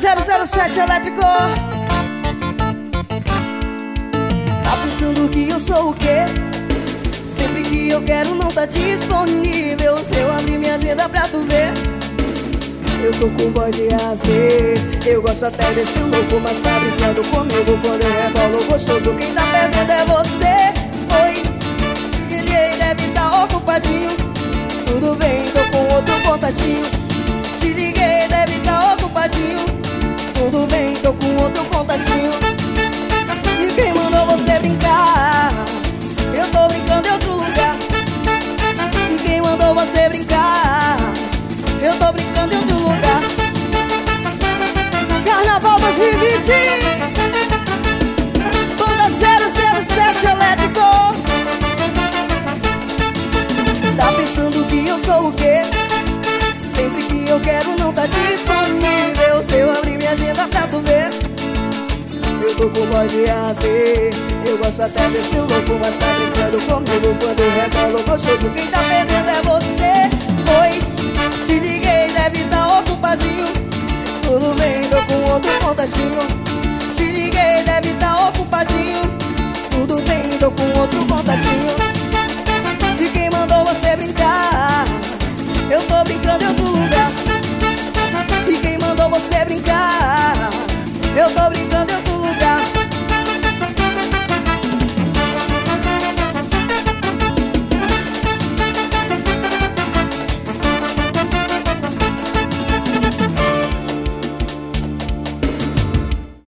007 elétrico. Tá pensando que eu sou o quê? Sempre que eu quero não tá disponível. Se eu abrir minha agenda pra tu ver eu tô com voz de AC Eu gosto até desse louco Mas tá brincando comigo Quando eu rebolo gostoso Quem tá perdendo é você Tô com outro contatinho E quem mandou você brincar? Eu tô brincando em outro lugar E quem mandou você brincar? Eu tô brincando em outro lugar Carnaval 2020 Banda 007 elétrico Tá pensando que eu sou o quê? Sempre que eu quero não tá disponível Eu tô com voz de AC Eu gosto até desse louco Mas tá brincando comigo Quando eu rebolo gostoso Quem tá perdendo é você. Oi, te liguei, deve tá ocupadinho. Tudo bem, tô com outro contatinho. Te liguei, deve tá ocupadinho. Tudo bem, tô com outro contatinho. E quem mandou você brincar? Eu tô brincando em outro lugar. E quem mandou você brincar? Eu tô brincando